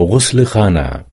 غسل خانه.